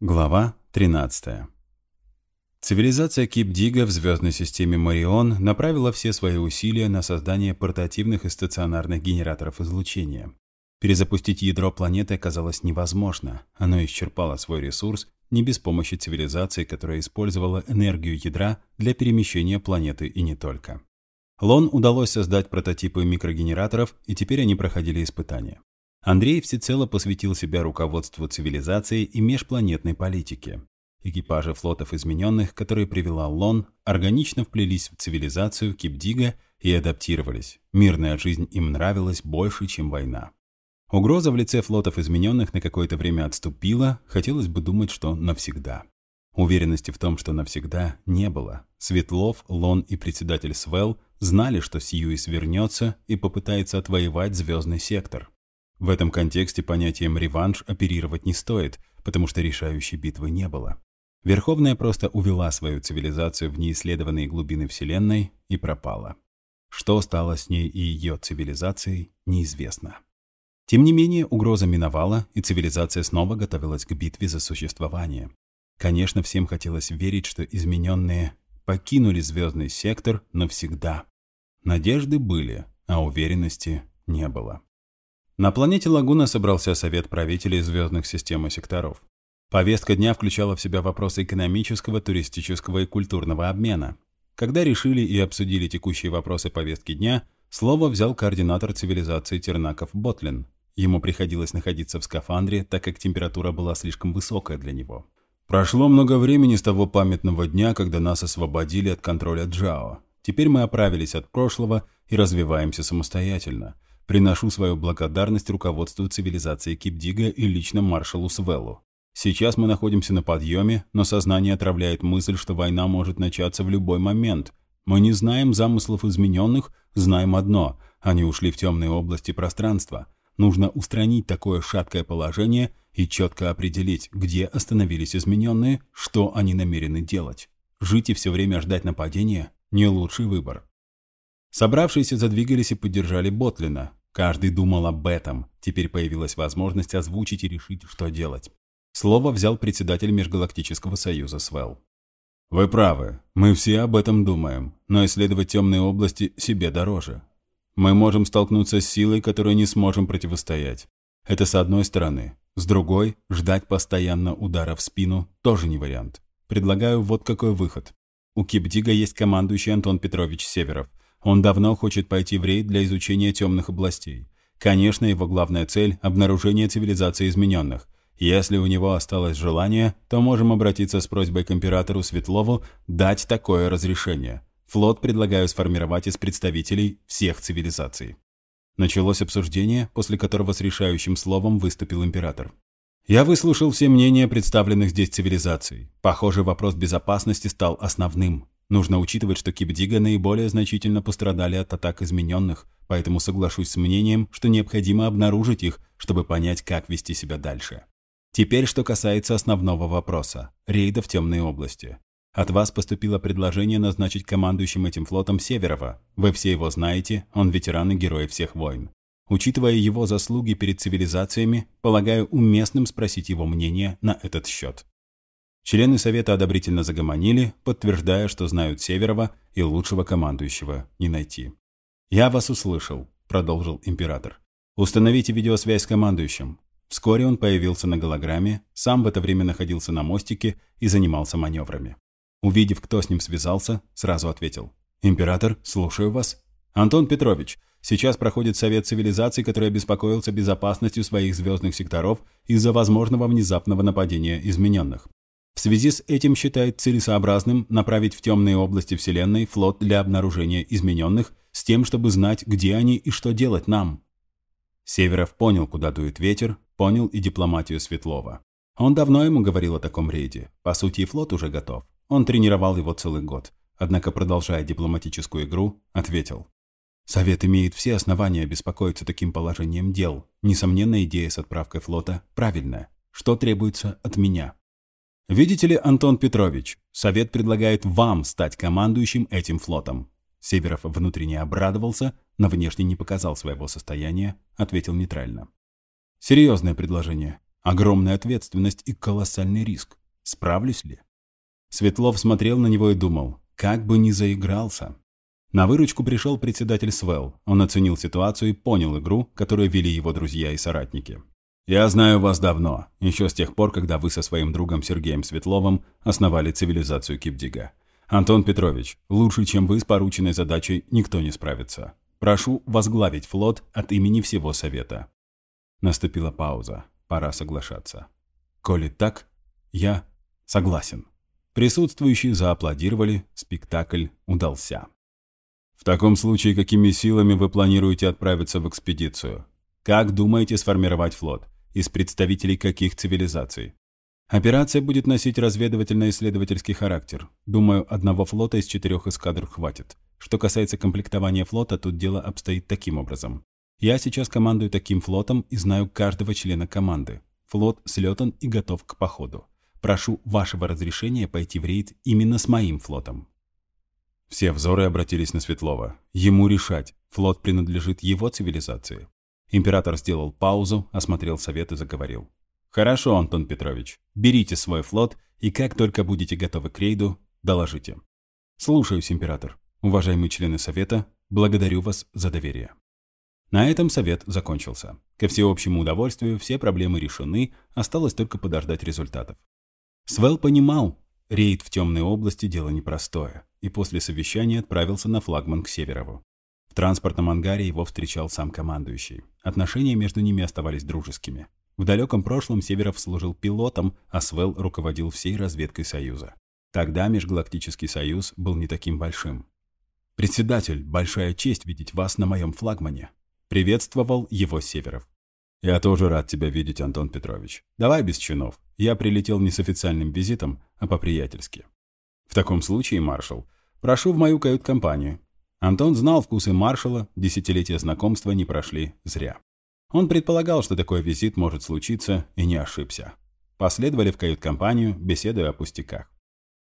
Глава 13. Цивилизация Кипдига в звездной системе Марион направила все свои усилия на создание портативных и стационарных генераторов излучения. Перезапустить ядро планеты оказалось невозможно. Оно исчерпало свой ресурс не без помощи цивилизации, которая использовала энергию ядра для перемещения планеты и не только. Лон удалось создать прототипы микрогенераторов, и теперь они проходили испытания. Андрей всецело посвятил себя руководству цивилизацией и межпланетной политике. Экипажи флотов измененных, которые привела Лон, органично вплелись в цивилизацию Кипдига и адаптировались. Мирная жизнь им нравилась больше, чем война. Угроза в лице флотов измененных на какое-то время отступила, хотелось бы думать, что навсегда. Уверенности в том, что навсегда, не было. Светлов, Лон и председатель Свел знали, что Сьюис вернется и попытается отвоевать звездный сектор. В этом контексте понятием «реванш» оперировать не стоит, потому что решающей битвы не было. Верховная просто увела свою цивилизацию в неисследованные глубины Вселенной и пропала. Что стало с ней и ее цивилизацией, неизвестно. Тем не менее, угроза миновала, и цивилизация снова готовилась к битве за существование. Конечно, всем хотелось верить, что измененные покинули звездный сектор навсегда. Надежды были, а уверенности не было. На планете Лагуна собрался совет правителей звездных систем и секторов. Повестка дня включала в себя вопросы экономического, туристического и культурного обмена. Когда решили и обсудили текущие вопросы повестки дня, слово взял координатор цивилизации Тернаков Ботлин. Ему приходилось находиться в скафандре, так как температура была слишком высокая для него. Прошло много времени с того памятного дня, когда нас освободили от контроля Джао. Теперь мы оправились от прошлого и развиваемся самостоятельно. Приношу свою благодарность руководству цивилизации Кипдига и лично маршалу Свеллу. Сейчас мы находимся на подъеме, но сознание отравляет мысль, что война может начаться в любой момент. Мы не знаем замыслов измененных, знаем одно – они ушли в темные области пространства. Нужно устранить такое шаткое положение и четко определить, где остановились измененные, что они намерены делать. Жить и все время ждать нападения – не лучший выбор. Собравшиеся задвигались и поддержали Ботлина, Каждый думал об этом. Теперь появилась возможность озвучить и решить, что делать. Слово взял председатель Межгалактического союза Свел. «Вы правы. Мы все об этом думаем. Но исследовать темные области себе дороже. Мы можем столкнуться с силой, которой не сможем противостоять. Это с одной стороны. С другой, ждать постоянно удара в спину тоже не вариант. Предлагаю вот какой выход. У Кипдига есть командующий Антон Петрович Северов – он давно хочет пойти в рейд для изучения темных областей. Конечно, его главная цель – обнаружение цивилизации измененных. Если у него осталось желание, то можем обратиться с просьбой к императору Светлову дать такое разрешение. Флот предлагаю сформировать из представителей всех цивилизаций. Началось обсуждение, после которого с решающим словом выступил император. Я выслушал все мнения представленных здесь цивилизаций. Похоже, вопрос безопасности стал основным. Нужно учитывать, что Кипдига наиболее значительно пострадали от атак измененных, поэтому соглашусь с мнением, что необходимо обнаружить их, чтобы понять, как вести себя дальше. Теперь, что касается основного вопроса – рейда в темные области. От вас поступило предложение назначить командующим этим флотом Северова. Вы все его знаете, он ветеран и герой всех войн. Учитывая его заслуги перед цивилизациями, полагаю уместным спросить его мнение на этот счет. Члены Совета одобрительно загомонили, подтверждая, что знают Северова и лучшего командующего не найти. «Я вас услышал», — продолжил император. «Установите видеосвязь с командующим». Вскоре он появился на голограмме, сам в это время находился на мостике и занимался маневрами. Увидев, кто с ним связался, сразу ответил. «Император, слушаю вас». «Антон Петрович, сейчас проходит Совет цивилизаций, который обеспокоился безопасностью своих звездных секторов из-за возможного внезапного нападения измененных. В связи с этим считает целесообразным направить в темные области Вселенной флот для обнаружения измененных с тем, чтобы знать, где они и что делать нам. Северов понял, куда дует ветер, понял и дипломатию Светлова. Он давно ему говорил о таком рейде. По сути, и флот уже готов. Он тренировал его целый год. Однако, продолжая дипломатическую игру, ответил. Совет имеет все основания беспокоиться таким положением дел. Несомненно, идея с отправкой флота правильная. Что требуется от меня? Видите ли, Антон Петрович, Совет предлагает вам стать командующим этим флотом. Северов внутренне обрадовался, но внешне не показал своего состояния, ответил нейтрально. Серьезное предложение. Огромная ответственность и колоссальный риск. Справлюсь ли? Светлов смотрел на него и думал, как бы не заигрался. На выручку пришел председатель Свел. Он оценил ситуацию и понял игру, которую вели его друзья и соратники. «Я знаю вас давно, еще с тех пор, когда вы со своим другом Сергеем Светловым основали цивилизацию Кипдига. Антон Петрович, лучше, чем вы с порученной задачей, никто не справится. Прошу возглавить флот от имени всего Совета». Наступила пауза. Пора соглашаться. «Коли так, я согласен». Присутствующие зааплодировали, спектакль удался. «В таком случае, какими силами вы планируете отправиться в экспедицию? Как думаете сформировать флот? Из представителей каких цивилизаций? Операция будет носить разведывательно-исследовательский характер. Думаю, одного флота из четырех эскадр хватит. Что касается комплектования флота, тут дело обстоит таким образом. Я сейчас командую таким флотом и знаю каждого члена команды. Флот слетан и готов к походу. Прошу вашего разрешения пойти в рейд именно с моим флотом. Все взоры обратились на Светлова. Ему решать, флот принадлежит его цивилизации. Император сделал паузу, осмотрел совет и заговорил. «Хорошо, Антон Петрович. Берите свой флот, и как только будете готовы к рейду, доложите». «Слушаюсь, император. Уважаемые члены совета, благодарю вас за доверие». На этом совет закончился. Ко всеобщему удовольствию все проблемы решены, осталось только подождать результатов. Свел понимал, рейд в темной области – дело непростое, и после совещания отправился на флагман к Северову транспортном ангаре его встречал сам командующий. Отношения между ними оставались дружескими. В далеком прошлом Северов служил пилотом, а Свел руководил всей разведкой Союза. Тогда Межгалактический Союз был не таким большим. «Председатель, большая честь видеть вас на моем флагмане», — приветствовал его Северов. «Я тоже рад тебя видеть, Антон Петрович. Давай без чинов. Я прилетел не с официальным визитом, а по-приятельски». «В таком случае, маршал, прошу в мою кают-компанию. Антон знал вкусы маршала, десятилетия знакомства не прошли зря. Он предполагал, что такой визит может случиться, и не ошибся. Последовали в кают-компанию, беседуя о пустяках.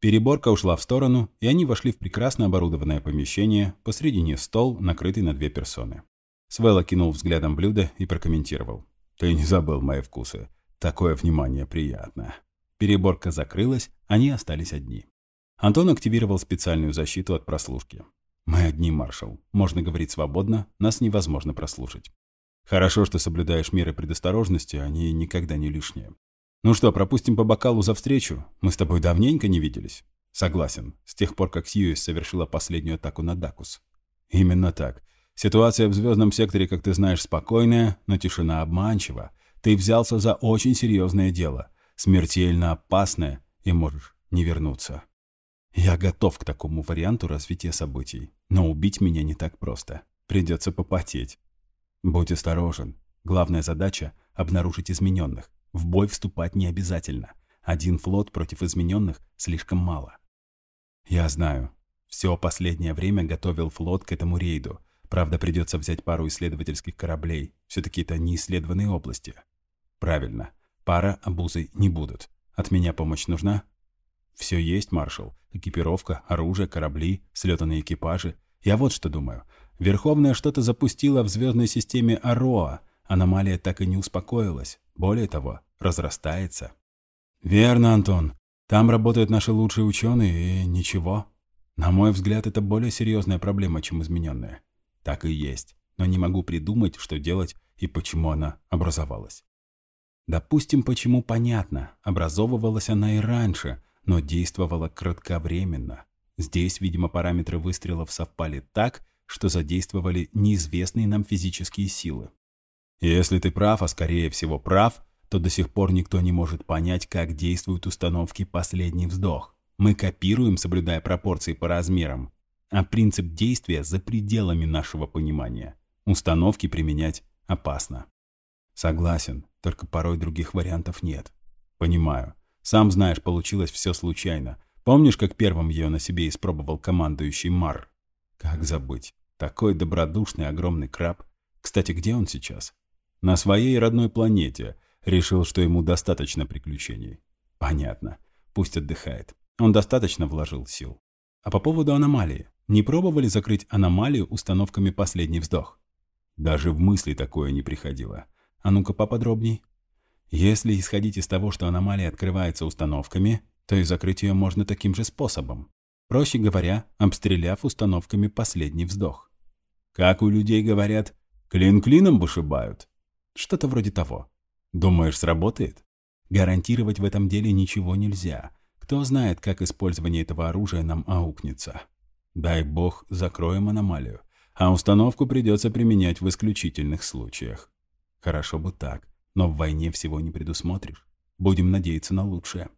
Переборка ушла в сторону, и они вошли в прекрасно оборудованное помещение, посредине стол, накрытый на две персоны. Свелла кинул взглядом блюдо и прокомментировал. «Ты не забыл мои вкусы. Такое внимание приятно». Переборка закрылась, они остались одни. Антон активировал специальную защиту от прослушки. «Мы одни, маршал. Можно говорить свободно, нас невозможно прослушать. Хорошо, что соблюдаешь меры предосторожности, они никогда не лишние. Ну что, пропустим по бокалу за встречу? Мы с тобой давненько не виделись». «Согласен. С тех пор, как Сьюис совершила последнюю атаку на Дакус». «Именно так. Ситуация в звездном секторе, как ты знаешь, спокойная, но тишина обманчива. Ты взялся за очень серьезное дело, смертельно опасное, и можешь не вернуться». Я готов к такому варианту развития событий. Но убить меня не так просто. Придется попотеть. Будь осторожен. Главная задача — обнаружить измененных. В бой вступать не обязательно. Один флот против измененных слишком мало. Я знаю. Все последнее время готовил флот к этому рейду. Правда, придется взять пару исследовательских кораблей. Все-таки это не исследованные области. Правильно. Пара обузой не будут. От меня помощь нужна? Все есть, маршал. Экипировка, оружие, корабли, слетанные экипажи. Я вот что думаю. Верховная что-то запустила в звездной системе Ароа. Аномалия так и не успокоилась. Более того, разрастается. Верно, Антон. Там работают наши лучшие ученые, и ничего. На мой взгляд, это более серьезная проблема, чем измененная. Так и есть. Но не могу придумать, что делать и почему она образовалась. Допустим, почему понятно. Образовывалась она и раньше – но действовала кратковременно. Здесь, видимо, параметры выстрелов совпали так, что задействовали неизвестные нам физические силы. Если ты прав, а скорее всего прав, то до сих пор никто не может понять, как действуют установки «Последний вздох». Мы копируем, соблюдая пропорции по размерам, а принцип действия за пределами нашего понимания. Установки применять опасно. Согласен, только порой других вариантов нет. Понимаю. Сам знаешь, получилось все случайно. Помнишь, как первым ее на себе испробовал командующий Мар? Как забыть? Такой добродушный огромный краб. Кстати, где он сейчас? На своей родной планете. Решил, что ему достаточно приключений. Понятно. Пусть отдыхает. Он достаточно вложил сил. А по поводу аномалии. Не пробовали закрыть аномалию установками «Последний вздох»? Даже в мысли такое не приходило. А ну-ка поподробней. Если исходить из того, что аномалия открывается установками, то и закрыть ее можно таким же способом. Проще говоря, обстреляв установками последний вздох. Как у людей говорят, клин клином вышибают. Что-то вроде того. Думаешь, сработает? Гарантировать в этом деле ничего нельзя. Кто знает, как использование этого оружия нам аукнется. Дай бог, закроем аномалию. А установку придется применять в исключительных случаях. Хорошо бы так, но в войне всего не предусмотришь. Будем надеяться на лучшее.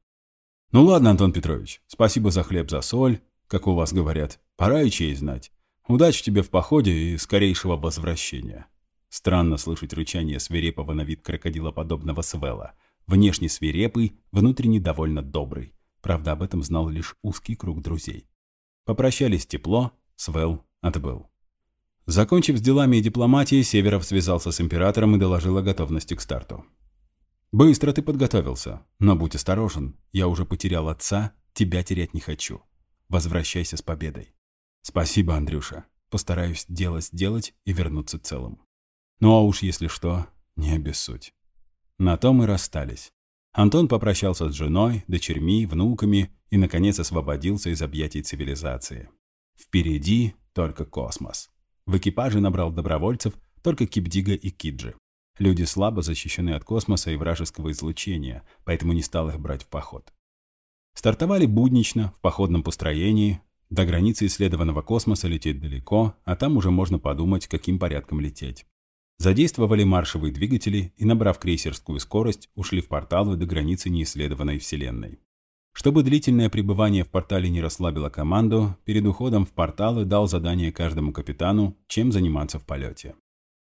Ну ладно, Антон Петрович, спасибо за хлеб, за соль, как у вас говорят. Пора и честь знать. Удачи тебе в походе и скорейшего возвращения. Странно слышать рычание свирепого на вид крокодилоподобного свела. Внешне свирепый, внутренне довольно добрый. Правда, об этом знал лишь узкий круг друзей. Попрощались тепло, Свел отбыл. Закончив с делами и дипломатией, Северов связался с императором и доложил о готовности к старту. «Быстро ты подготовился, но будь осторожен. Я уже потерял отца, тебя терять не хочу. Возвращайся с победой». «Спасибо, Андрюша. Постараюсь дело сделать и вернуться целым». Ну а уж если что, не обессудь. На том и расстались. Антон попрощался с женой, дочерьми, внуками и, наконец, освободился из объятий цивилизации. Впереди только космос. В экипаже набрал добровольцев только Кипдига и Киджи. Люди слабо защищены от космоса и вражеского излучения, поэтому не стал их брать в поход. Стартовали буднично, в походном построении. До границы исследованного космоса лететь далеко, а там уже можно подумать, каким порядком лететь. Задействовали маршевые двигатели и, набрав крейсерскую скорость, ушли в порталы до границы неисследованной Вселенной. Чтобы длительное пребывание в портале не расслабило команду, перед уходом в порталы дал задание каждому капитану, чем заниматься в полете.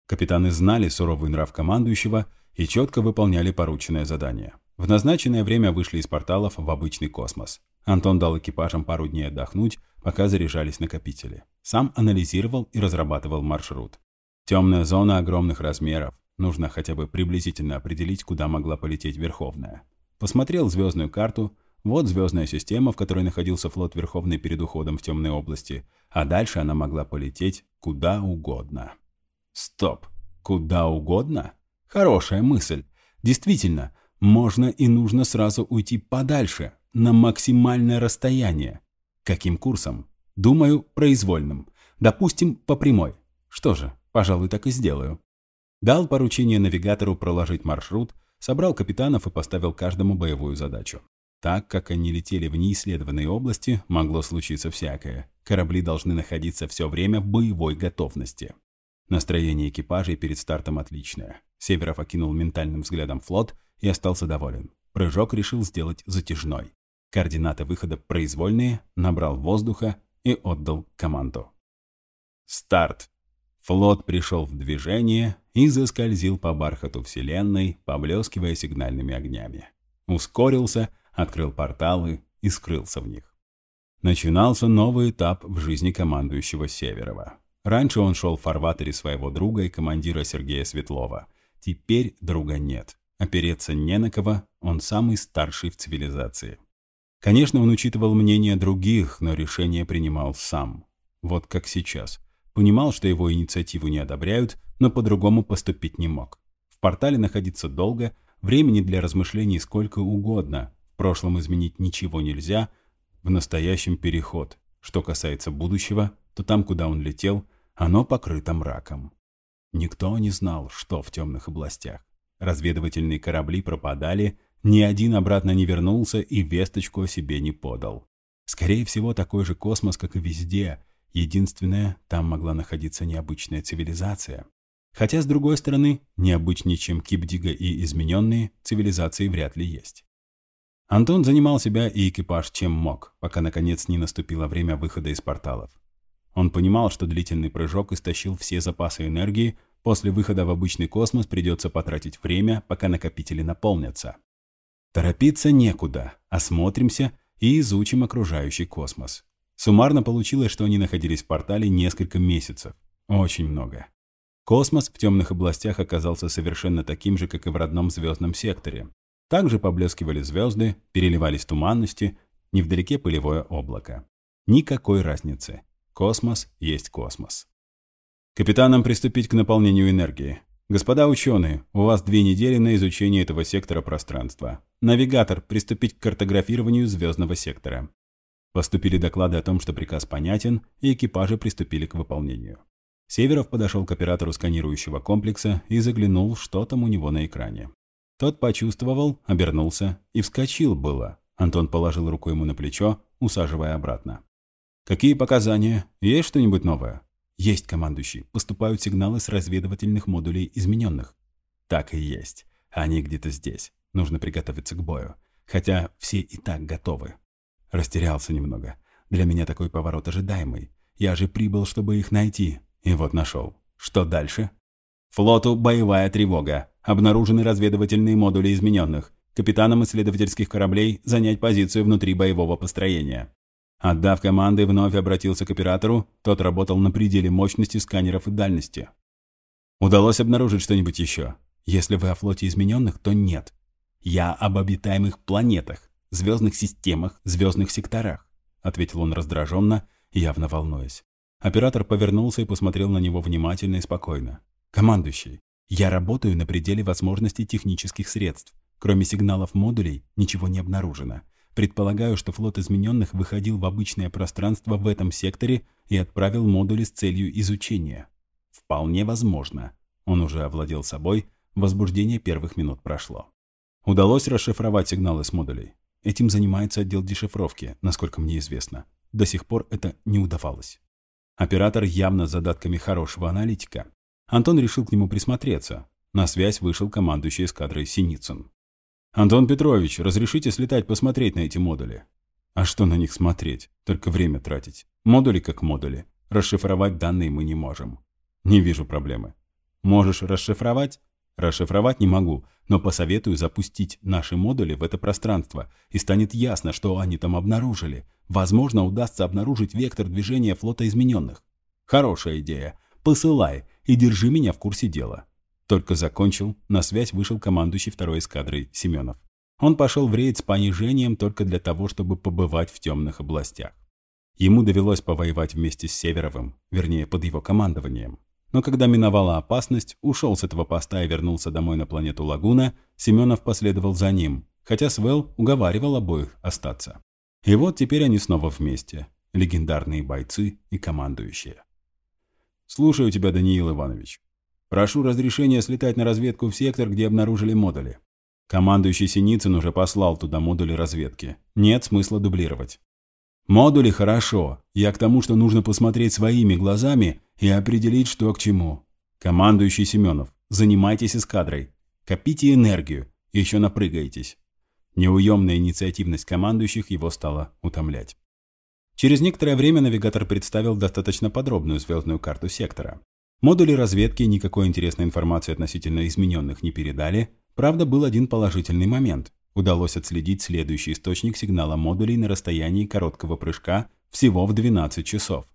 Капитаны знали суровый нрав командующего и четко выполняли порученное задание. В назначенное время вышли из порталов в обычный космос. Антон дал экипажам пару дней отдохнуть, пока заряжались накопители. Сам анализировал и разрабатывал маршрут. Темная зона огромных размеров. Нужно хотя бы приблизительно определить, куда могла полететь Верховная. Посмотрел звездную карту. Вот звездная система, в которой находился флот Верховный перед уходом в темные области. А дальше она могла полететь куда угодно. Стоп. Куда угодно? Хорошая мысль. Действительно, можно и нужно сразу уйти подальше, на максимальное расстояние. Каким курсом? Думаю, произвольным. Допустим, по прямой. Что же, Пожалуй, так и сделаю. Дал поручение навигатору проложить маршрут, собрал капитанов и поставил каждому боевую задачу. Так как они летели в неисследованные области, могло случиться всякое. Корабли должны находиться все время в боевой готовности. Настроение экипажей перед стартом отличное. Северов окинул ментальным взглядом флот и остался доволен. Прыжок решил сделать затяжной. Координаты выхода произвольные, набрал воздуха и отдал команду. Старт! Флот пришел в движение и заскользил по бархату Вселенной, поблескивая сигнальными огнями. Ускорился, открыл порталы и скрылся в них. Начинался новый этап в жизни командующего Северова. Раньше он шел в фарватере своего друга и командира Сергея Светлова. Теперь друга нет. Опереться не на кого, он самый старший в цивилизации. Конечно, он учитывал мнение других, но решение принимал сам. Вот как сейчас – Понимал, что его инициативу не одобряют, но по-другому поступить не мог. В портале находиться долго, времени для размышлений сколько угодно. Прошлом изменить ничего нельзя, в настоящем переход. Что касается будущего, то там, куда он летел, оно покрыто мраком. Никто не знал, что в темных областях. Разведывательные корабли пропадали, ни один обратно не вернулся и весточку о себе не подал. Скорее всего, такой же космос, как и везде, Единственное, там могла находиться необычная цивилизация. Хотя, с другой стороны, необычнее, чем Кипдига и измененные, цивилизации вряд ли есть. Антон занимал себя и экипаж чем мог, пока наконец не наступило время выхода из порталов. Он понимал, что длительный прыжок истощил все запасы энергии, после выхода в обычный космос придется потратить время, пока накопители наполнятся. Торопиться некуда, осмотримся и изучим окружающий космос. Суммарно получилось, что они находились в портале несколько месяцев. Очень много. Космос в темных областях оказался совершенно таким же, как и в родном звездном секторе. Так же поблескивали звезды, переливались туманности, невдалеке пылевое облако. Никакой разницы. Космос есть космос. Капитанам приступить к наполнению энергии. «Господа ученые, у вас две недели на изучение этого сектора пространства. Навигатор, приступить к картографированию звездного сектора». Поступили доклады о том, что приказ понятен, и экипажи приступили к выполнению. Северов подошел к оператору сканирующего комплекса и заглянул, что там у него на экране. Тот почувствовал, обернулся и вскочил было. Антон положил руку ему на плечо, усаживая обратно. «Какие показания? Есть что-нибудь новое?» «Есть, командующий. Поступают сигналы с разведывательных модулей измененных». «Так и есть. Они где-то здесь. Нужно приготовиться к бою. Хотя все и так готовы». Растерялся немного. Для меня такой поворот ожидаемый. Я же прибыл, чтобы их найти. И вот нашел. Что дальше? Флоту боевая тревога. Обнаружены разведывательные модули измененных. Капитанам исследовательских кораблей занять позицию внутри боевого построения. Отдав команды, вновь обратился к оператору, тот работал на пределе мощности сканеров и дальности. Удалось обнаружить что-нибудь еще? Если вы о флоте измененных, то нет. Я об обитаемых планетах, звездных системах, звездных секторах, ответил он раздраженно, явно волнуясь. Оператор повернулся и посмотрел на него внимательно и спокойно. «Командующий, я работаю на пределе возможностей технических средств. Кроме сигналов модулей, ничего не обнаружено. Предполагаю, что флот измененных выходил в обычное пространство в этом секторе и отправил модули с целью изучения. Вполне возможно. Он уже овладел собой, возбуждение первых минут прошло. Удалось расшифровать сигналы с модулей. Этим занимается отдел дешифровки, насколько мне известно. До сих пор это не удавалось. Оператор явно с задатками хорошего аналитика. Антон решил к нему присмотреться. На связь вышел командующий эскадрой Синицын. «Антон Петрович, разрешите слетать посмотреть на эти модули?» «А что на них смотреть? Только время тратить. Модули как модули. Расшифровать данные мы не можем». «Не вижу проблемы». «Можешь расшифровать?» «Расшифровать не могу, но посоветую запустить наши модули в это пространство, и станет ясно, что они там обнаружили. Возможно, удастся обнаружить вектор движения флота измененных». «Хорошая идея. Посылай и держи меня в курсе дела». Только закончил, на связь вышел командующий второй эскадрой Семенов. Он пошел в рейд с понижением только для того, чтобы побывать в темных областях. Ему довелось повоевать вместе с Северовым, вернее, под его командованием. Но когда миновала опасность, ушел с этого поста и вернулся домой на планету Лагуна, Семенов последовал за ним, хотя Свел уговаривал обоих остаться. И вот теперь они снова вместе, легендарные бойцы и командующие. «Слушаю тебя, Даниил Иванович», Прошу разрешения слетать на разведку в сектор, где обнаружили модули. Командующий Синицын уже послал туда модули разведки. Нет смысла дублировать. Модули хорошо. Я к тому, что нужно посмотреть своими глазами и определить, что к чему. Командующий Семенов, занимайтесь эскадрой. Копите энергию. Еще напрыгаетесь. Неуемная инициативность командующих его стала утомлять. Через некоторое время навигатор представил достаточно подробную звездную карту сектора. Модули разведки никакой интересной информации относительно измененных не передали, правда был один положительный момент. Удалось отследить следующий источник сигнала модулей на расстоянии короткого прыжка всего в 12 часов.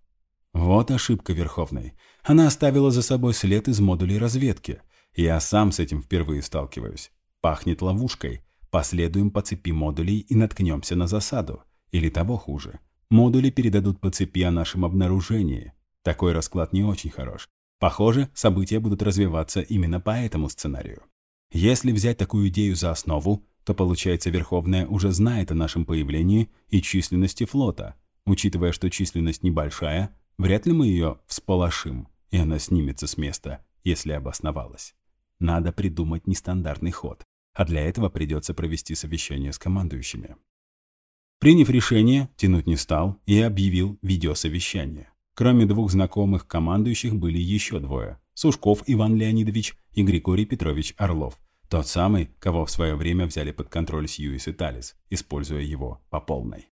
Вот ошибка Верховной. Она оставила за собой след из модулей разведки. Я сам с этим впервые сталкиваюсь. Пахнет ловушкой. Последуем по цепи модулей и наткнемся на засаду. Или того хуже. Модули передадут по цепи о нашем обнаружении. Такой расклад не очень хорош. Похоже, события будут развиваться именно по этому сценарию. Если взять такую идею за основу, то получается Верховная уже знает о нашем появлении и численности флота. Учитывая, что численность небольшая, вряд ли мы ее всполошим, и она снимется с места, если обосновалась. Надо придумать нестандартный ход, а для этого придется провести совещание с командующими. Приняв решение, тянуть не стал и объявил видеосовещание. Кроме двух знакомых командующих были еще двое – Сушков Иван Леонидович и Григорий Петрович Орлов, тот самый, кого в свое время взяли под контроль Сьюис и Талис, используя его по полной.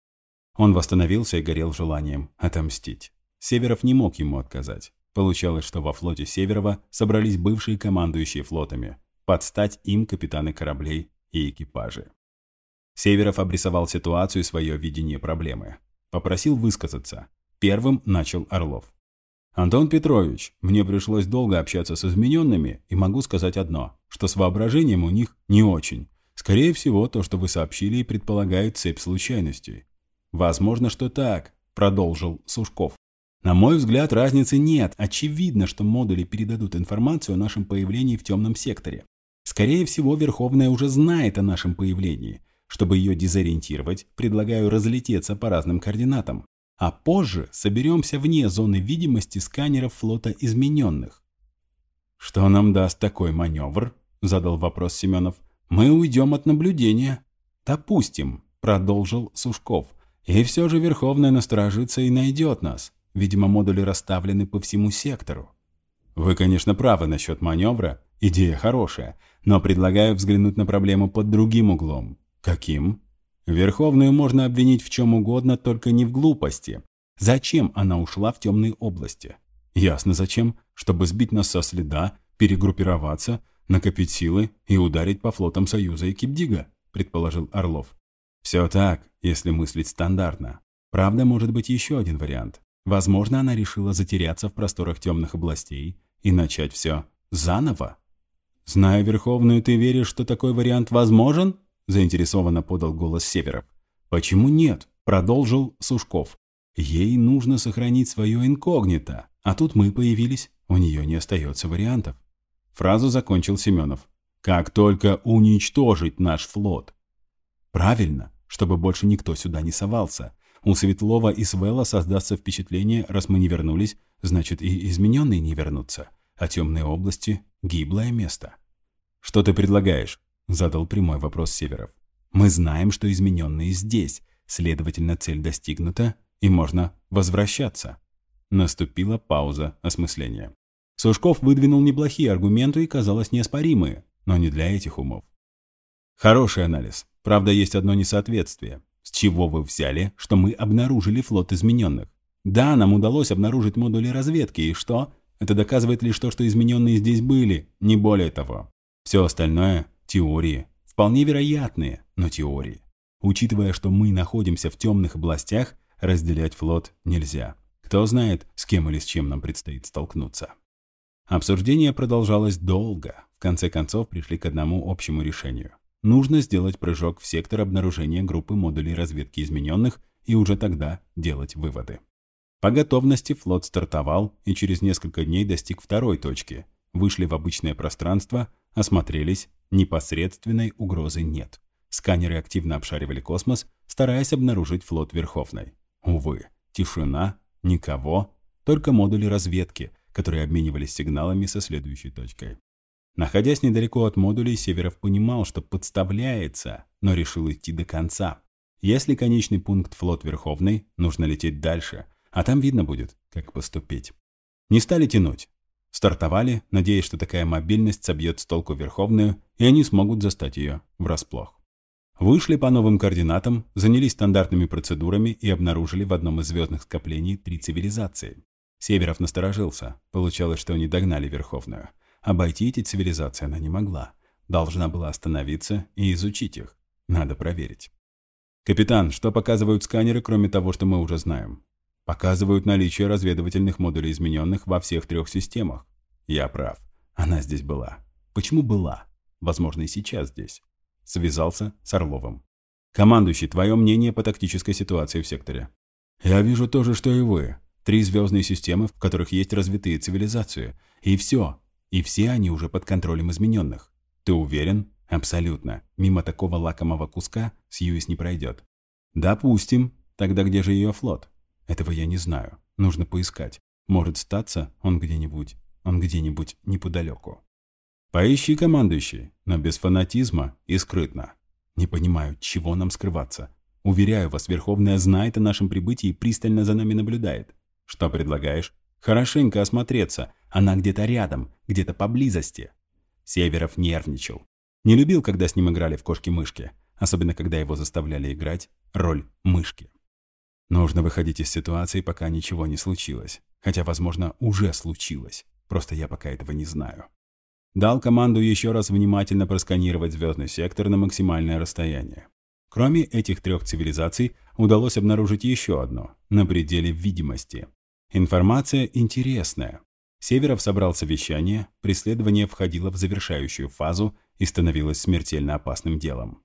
Он восстановился и горел желанием отомстить. Северов не мог ему отказать. Получалось, что во флоте Северова собрались бывшие командующие флотами, подстать им капитаны кораблей и экипажи. Северов обрисовал ситуацию и свое видение проблемы. Попросил высказаться, Первым начал Орлов. «Антон Петрович, мне пришлось долго общаться с измененными, и могу сказать одно, что с воображением у них не очень. Скорее всего, то, что вы сообщили, и предполагает цепь случайностей». «Возможно, что так», – продолжил Сушков. На мой взгляд, разницы нет. Очевидно, что модули передадут информацию о нашем появлении в темном секторе. Скорее всего, Верховная уже знает о нашем появлении. Чтобы ее дезориентировать, предлагаю разлететься по разным координатам. А позже соберемся вне зоны видимости сканеров флота измененных. «Что нам даст такой маневр?» – задал вопрос Семенов. «Мы уйдем от наблюдения». «Допустим», – продолжил Сушков. «И все же Верховная насторожится и найдет нас. Видимо, модули расставлены по всему сектору». «Вы, конечно, правы насчет маневра. Идея хорошая. Но предлагаю взглянуть на проблему под другим углом. Каким? Верховную можно обвинить в чем угодно, только не в глупости. Зачем она ушла в темные области? Ясно зачем. Чтобы сбить нас со следа, перегруппироваться, накопить силы и ударить по флотам Союза и Кипдига, предположил Орлов. Все так, если мыслить стандартно. Правда, может быть еще один вариант. Возможно, она решила затеряться в просторах темных областей и начать все заново. Зная Верховную, ты веришь, что такой вариант возможен? Заинтересованно подал голос Северов. «Почему нет?» – продолжил Сушков. «Ей нужно сохранить свое инкогнито, а тут мы появились, у нее не остается вариантов». Фразу закончил Семенов. «Как только уничтожить наш флот». «Правильно, чтобы больше никто сюда не совался. У Светлова и Свелла создастся впечатление, раз мы не вернулись, значит и измененные не вернутся, а темные области – гиблое место». «Что ты предлагаешь?» Задал прямой вопрос Северов. Мы знаем, что измененные здесь, следовательно, цель достигнута, и можно возвращаться. Наступила пауза осмысления. Сушков выдвинул неплохие аргументы и, казалось, неоспоримые, но не для этих умов. Хороший анализ. Правда, есть одно несоответствие. С чего вы взяли, что мы обнаружили флот измененных? Да, нам удалось обнаружить модули разведки, и что? Это доказывает лишь то, что измененные здесь были, не более того. Все остальное Теории. Вполне вероятные, но теории. Учитывая, что мы находимся в темных областях, разделять флот нельзя. Кто знает, с кем или с чем нам предстоит столкнуться. Обсуждение продолжалось долго. В конце концов пришли к одному общему решению. Нужно сделать прыжок в сектор обнаружения группы модулей разведки измененных и уже тогда делать выводы. По готовности флот стартовал и через несколько дней достиг второй точки. Вышли в обычное пространство, осмотрелись, Непосредственной угрозы нет. Сканеры активно обшаривали космос, стараясь обнаружить флот Верховной. Увы, тишина, никого, только модули разведки, которые обменивались сигналами со следующей точкой. Находясь недалеко от модулей, Северов понимал, что подставляется, но решил идти до конца. Если конечный пункт флот Верховный, нужно лететь дальше, а там видно будет, как поступить. Не стали тянуть. Стартовали, надеясь, что такая мобильность собьет с толку Верховную, и они смогут застать ее врасплох. Вышли по новым координатам, занялись стандартными процедурами и обнаружили в одном из звездных скоплений три цивилизации. Северов насторожился. Получалось, что они догнали Верховную. Обойти эти цивилизации она не могла. Должна была остановиться и изучить их. Надо проверить. «Капитан, что показывают сканеры, кроме того, что мы уже знаем?» Показывают наличие разведывательных модулей измененных во всех трех системах. Я прав. Она здесь была. Почему была? Возможно, и сейчас здесь. Связался с Орловым. Командующий, твое мнение по тактической ситуации в секторе? Я вижу то же, что и вы. Три звездные системы, в которых есть развитые цивилизации. И все. И все они уже под контролем измененных. Ты уверен? Абсолютно. Мимо такого лакомого куска Сьюис не пройдет. Допустим. Тогда где же ее флот? Этого я не знаю. Нужно поискать. Может статься, он где-нибудь, он где-нибудь неподалеку. Поищи, командующий, но без фанатизма и скрытно. Не понимаю, чего нам скрываться. Уверяю вас, Верховная знает о нашем прибытии и пристально за нами наблюдает. Что предлагаешь? Хорошенько осмотреться. Она где-то рядом, где-то поблизости. Северов нервничал. Не любил, когда с ним играли в кошки-мышки, особенно когда его заставляли играть роль мышки. Нужно выходить из ситуации, пока ничего не случилось. Хотя, возможно, уже случилось. Просто я пока этого не знаю. Дал команду еще раз внимательно просканировать звездный сектор на максимальное расстояние. Кроме этих трех цивилизаций, удалось обнаружить еще одно, на пределе видимости. Информация интересная. Северов собрал совещание, преследование входило в завершающую фазу и становилось смертельно опасным делом.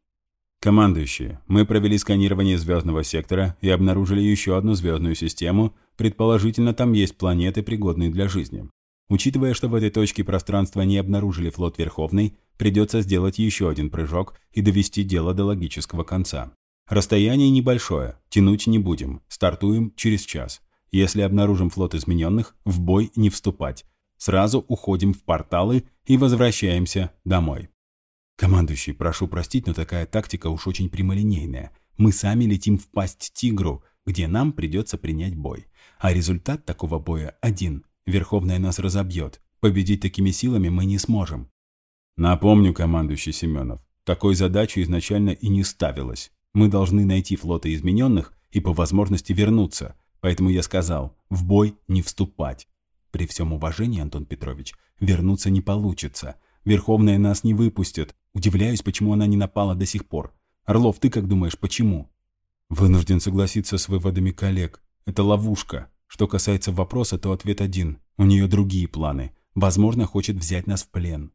Командующие, мы провели сканирование звездного сектора и обнаружили еще одну звездную систему, предположительно там есть планеты, пригодные для жизни. Учитывая, что в этой точке пространства не обнаружили флот Верховный, придется сделать еще один прыжок и довести дело до логического конца. Расстояние небольшое, тянуть не будем, стартуем через час. Если обнаружим флот измененных, в бой не вступать. Сразу уходим в порталы и возвращаемся домой. Командующий, прошу простить, но такая тактика уж очень прямолинейная. Мы сами летим в пасть тигру, где нам придется принять бой. А результат такого боя один. Верховная нас разобьет. Победить такими силами мы не сможем. Напомню, командующий Семенов, такой задачи изначально и не ставилось. Мы должны найти флоты измененных и по возможности вернуться. Поэтому я сказал, в бой не вступать. При всем уважении, Антон Петрович, вернуться не получится. Верховная нас не выпустит. Удивляюсь, почему она не напала до сих пор. Орлов, ты как думаешь, почему? Вынужден согласиться с выводами коллег. Это ловушка. Что касается вопроса, то ответ один. У нее другие планы. Возможно, хочет взять нас в плен.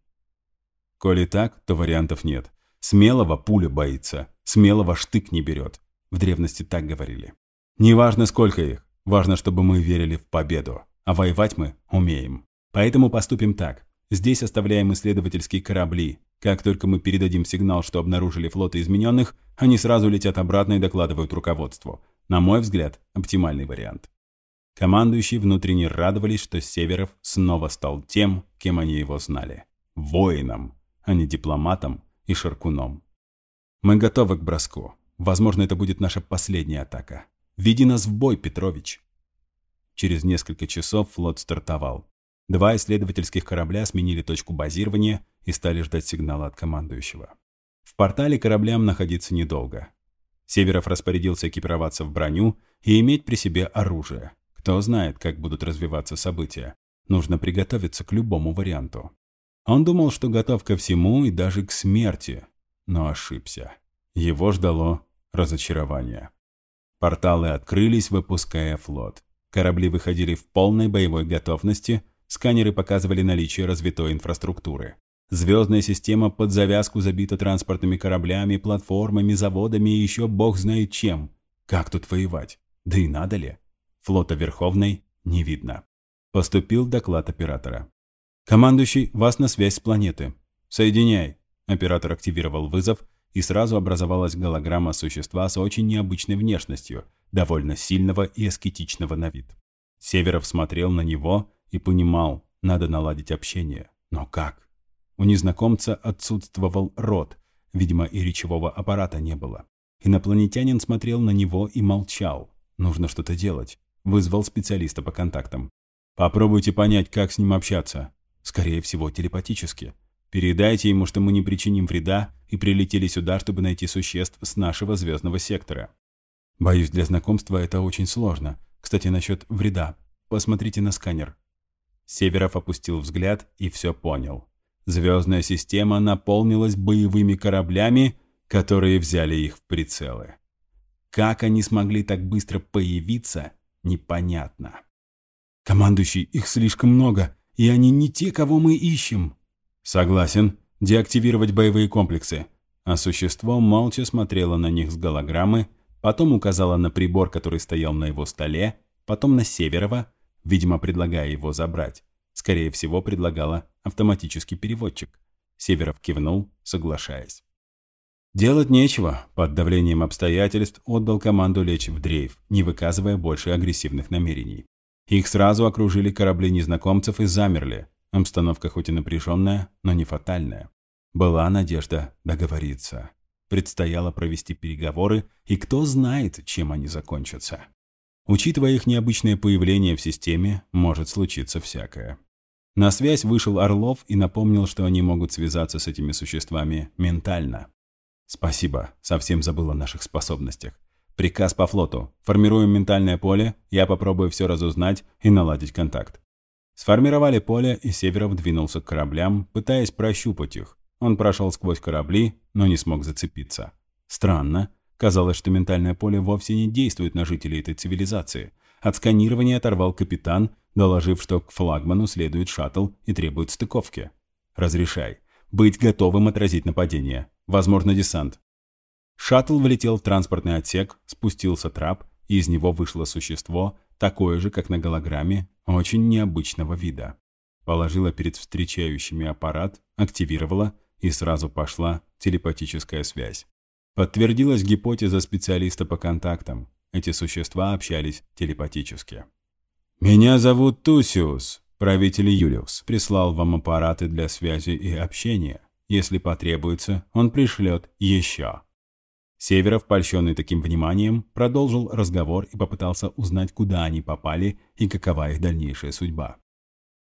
Коли так, то вариантов нет. Смелого пуля боится. Смелого штык не берет. В древности так говорили. Неважно, сколько их. Важно, чтобы мы верили в победу. А воевать мы умеем. Поэтому поступим так. Здесь оставляем исследовательские корабли. Как только мы передадим сигнал, что обнаружили флоты измененных, они сразу летят обратно и докладывают руководству. На мой взгляд, оптимальный вариант. Командующие внутренне радовались, что Северов снова стал тем, кем они его знали. Воином, а не дипломатом и шаркуном. Мы готовы к броску. Возможно, это будет наша последняя атака. Веди нас в бой, Петрович. Через несколько часов флот стартовал. Два исследовательских корабля сменили точку базирования и стали ждать сигнала от командующего. В портале кораблям находиться недолго. Северов распорядился экипироваться в броню и иметь при себе оружие. Кто знает, как будут развиваться события. Нужно приготовиться к любому варианту. Он думал, что готов ко всему и даже к смерти, но ошибся. Его ждало разочарование. Порталы открылись, выпуская флот. Корабли выходили в полной боевой готовности – Сканеры показывали наличие развитой инфраструктуры. Звездная система под завязку забита транспортными кораблями, платформами, заводами и еще бог знает чем. Как тут воевать? Да и надо ли? Флота Верховной не видно. Поступил доклад оператора. «Командующий, вас на связь с планеты. Соединяй». Оператор активировал вызов, и сразу образовалась голограмма существа с очень необычной внешностью, довольно сильного и аскетичного на вид. Северов смотрел на него и понимал, надо наладить общение. Но как? У незнакомца отсутствовал рот, видимо, и речевого аппарата не было. Инопланетянин смотрел на него и молчал. Нужно что-то делать. Вызвал специалиста по контактам. Попробуйте понять, как с ним общаться. Скорее всего, телепатически. Передайте ему, что мы не причиним вреда и прилетели сюда, чтобы найти существ с нашего звездного сектора. Боюсь, для знакомства это очень сложно. Кстати, насчет вреда. Посмотрите на сканер. Северов опустил взгляд и все понял. Звездная система наполнилась боевыми кораблями, которые взяли их в прицелы. Как они смогли так быстро появиться, непонятно. «Командующий, их слишком много, и они не те, кого мы ищем». «Согласен. Деактивировать боевые комплексы». А существо молча смотрело на них с голограммы, потом указало на прибор, который стоял на его столе, потом на Северова, видимо, предлагая его забрать. Скорее всего, предлагала автоматический переводчик. Северов кивнул, соглашаясь. Делать нечего, под давлением обстоятельств отдал команду лечь в дрейф, не выказывая больше агрессивных намерений. Их сразу окружили корабли незнакомцев и замерли. Обстановка хоть и напряженная, но не фатальная. Была надежда договориться. Предстояло провести переговоры, и кто знает, чем они закончатся. Учитывая их необычное появление в системе, может случиться всякое. На связь вышел Орлов и напомнил, что они могут связаться с этими существами ментально. «Спасибо, совсем забыл о наших способностях. Приказ по флоту. Формируем ментальное поле, я попробую все разузнать и наладить контакт». Сформировали поле, и Северов двинулся к кораблям, пытаясь прощупать их. Он прошел сквозь корабли, но не смог зацепиться. Странно. Казалось, что ментальное поле вовсе не действует на жителей этой цивилизации. От сканирования оторвал капитан, доложив, что к флагману следует шаттл и требует стыковки. «Разрешай. Быть готовым отразить нападение. Возможно, десант». Шаттл влетел в транспортный отсек, спустился трап, и из него вышло существо, такое же, как на голограмме, очень необычного вида. Положила перед встречающими аппарат, активировала, и сразу пошла телепатическая связь. Подтвердилась гипотеза специалиста по контактам. Эти существа общались телепатически. «Меня зовут Тусиус, правитель Юлиус. Прислал вам аппараты для связи и общения. Если потребуется, он пришлет еще». Северов, польщенный таким вниманием, продолжил разговор и попытался узнать, куда они попали и какова их дальнейшая судьба.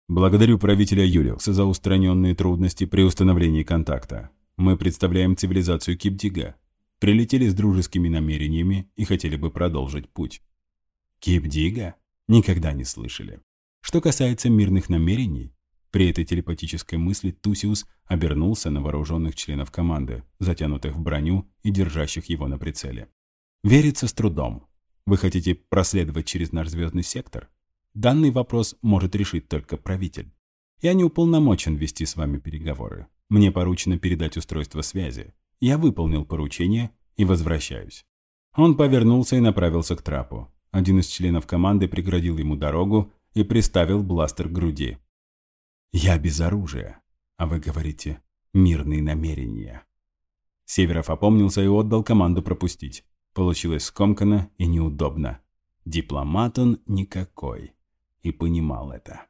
«Благодарю правителя Юлиуса за устраненные трудности при установлении контакта. Мы представляем цивилизацию Кипдига. Прилетели с дружескими намерениями и хотели бы продолжить путь». «Кипдига? Никогда не слышали. Что касается мирных намерений, при этой телепатической мысли Тусиус обернулся на вооруженных членов команды, затянутых в броню и держащих его на прицеле. «Верится с трудом. Вы хотите проследовать через наш звездный сектор? Данный вопрос может решить только правитель. Я не уполномочен вести с вами переговоры. Мне поручено передать устройство связи. Я выполнил поручение и возвращаюсь». Он повернулся и направился к трапу. Один из членов команды преградил ему дорогу и приставил бластер к груди. Я без оружия, а вы говорите «мирные намерения». Северов опомнился и отдал команду пропустить. Получилось скомканно и неудобно. Дипломат он никакой. И понимал это.